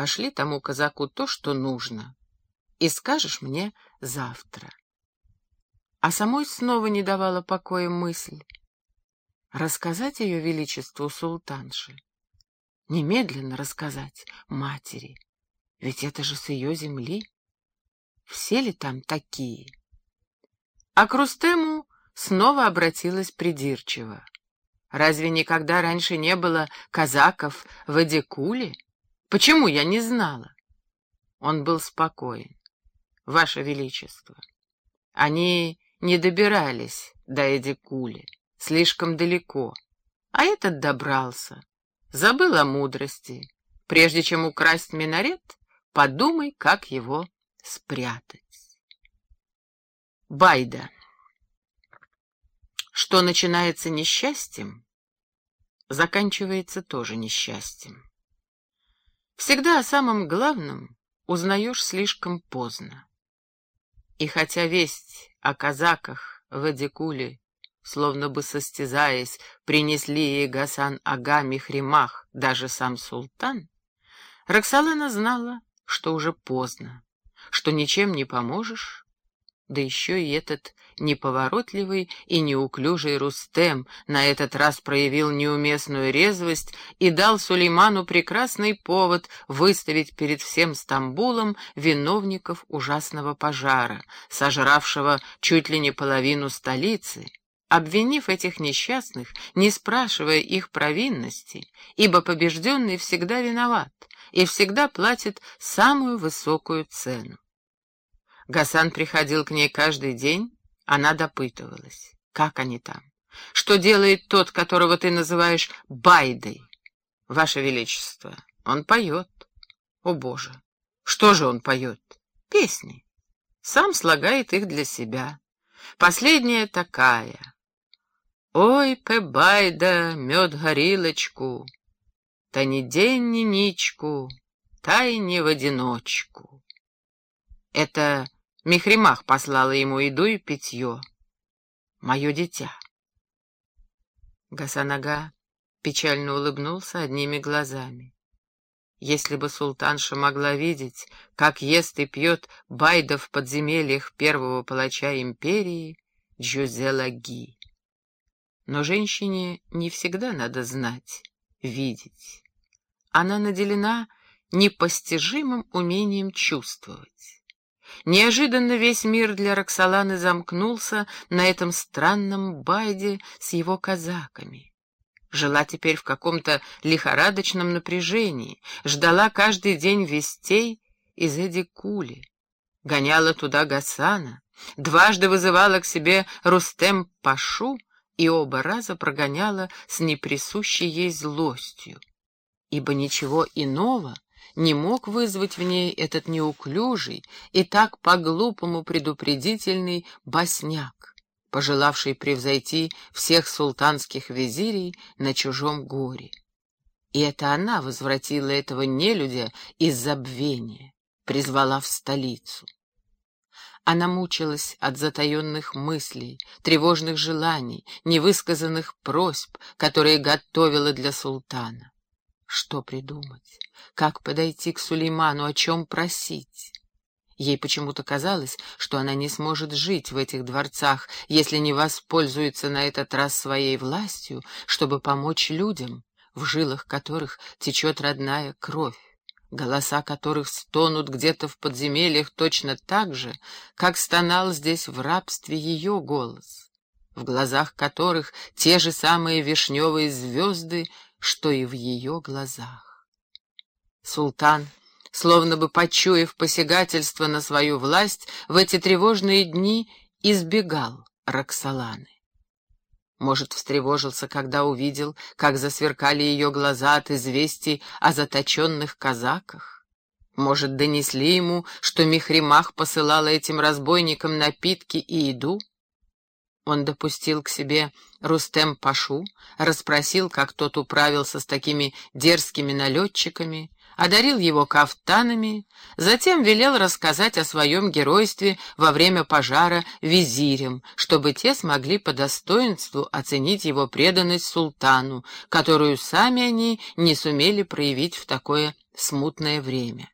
Пошли тому казаку то, что нужно, и скажешь мне завтра. А самой снова не давала покоя мысль. Рассказать ее величеству султанше. Немедленно рассказать матери. Ведь это же с ее земли. Все ли там такие? А к Рустему снова обратилась придирчиво. Разве никогда раньше не было казаков в Эдикуле? Почему я не знала? Он был спокоен. Ваше Величество, они не добирались до Эдикули, слишком далеко, а этот добрался. Забыл о мудрости. Прежде чем украсть минарет, подумай, как его спрятать. Байда. Что начинается несчастьем, заканчивается тоже несчастьем. Всегда о самом главном узнаешь слишком поздно. И хотя весть о казаках в Эдикуле, словно бы состязаясь, принесли ей Гасан-ага Михримах, даже сам султан, Роксолана знала, что уже поздно, что ничем не поможешь, да еще и этот неповоротливый и неуклюжий Рустем на этот раз проявил неуместную резвость и дал Сулейману прекрасный повод выставить перед всем Стамбулом виновников ужасного пожара, сожравшего чуть ли не половину столицы, обвинив этих несчастных, не спрашивая их провинности, ибо побежденный всегда виноват и всегда платит самую высокую цену. Гасан приходил к ней каждый день, она допытывалась, как они там, что делает тот, которого ты называешь Байдой. Ваше Величество, он поет. О, Боже! Что же он поет? Песни. Сам слагает их для себя. Последняя такая. Ой, Пебайда, мед горилочку, Та ни день, ни ничку, та и не в одиночку. Это Михримах послала ему еду и питье. Мое дитя. Гасанага печально улыбнулся одними глазами. Если бы султанша могла видеть, как ест и пьет Байда в подземельях первого палача империи Джузелаги. Но женщине не всегда надо знать, видеть. Она наделена непостижимым умением чувствовать. Неожиданно весь мир для Роксоланы замкнулся на этом странном байде с его казаками. Жила теперь в каком-то лихорадочном напряжении, ждала каждый день вестей из Эдикули, гоняла туда Гасана, дважды вызывала к себе Рустем Пашу и оба раза прогоняла с неприсущей ей злостью, ибо ничего иного не мог вызвать в ней этот неуклюжий и так по-глупому предупредительный босняк, пожелавший превзойти всех султанских визирей на чужом горе. И это она возвратила этого нелюдя из забвения, призвала в столицу. Она мучилась от затаенных мыслей, тревожных желаний, невысказанных просьб, которые готовила для султана. Что придумать? Как подойти к Сулейману? О чем просить? Ей почему-то казалось, что она не сможет жить в этих дворцах, если не воспользуется на этот раз своей властью, чтобы помочь людям, в жилах которых течет родная кровь, голоса которых стонут где-то в подземельях точно так же, как стонал здесь в рабстве ее голос, в глазах которых те же самые вишневые звезды что и в ее глазах. Султан, словно бы почуяв посягательство на свою власть, в эти тревожные дни избегал Роксоланы. Может, встревожился, когда увидел, как засверкали ее глаза от известий о заточенных казаках? Может, донесли ему, что Михримах посылала этим разбойникам напитки и еду? Он допустил к себе Рустем Пашу, расспросил, как тот управился с такими дерзкими налетчиками, одарил его кафтанами, затем велел рассказать о своем геройстве во время пожара визирям, чтобы те смогли по достоинству оценить его преданность султану, которую сами они не сумели проявить в такое смутное время.